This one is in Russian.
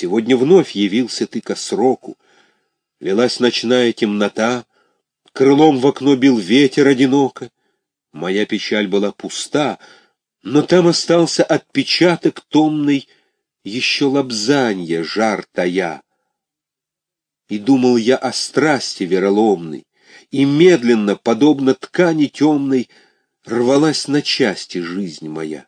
Сегодня вновь явился ты ко сроку. Лилась ночная темнота, крылом в окно бил ветер одиноко. Моя печаль была пуста, но там остался отпечаток томный, еще лобзанье, жар тая. И думал я о страсти вероломной, и медленно, подобно ткани темной, рвалась на части жизнь моя.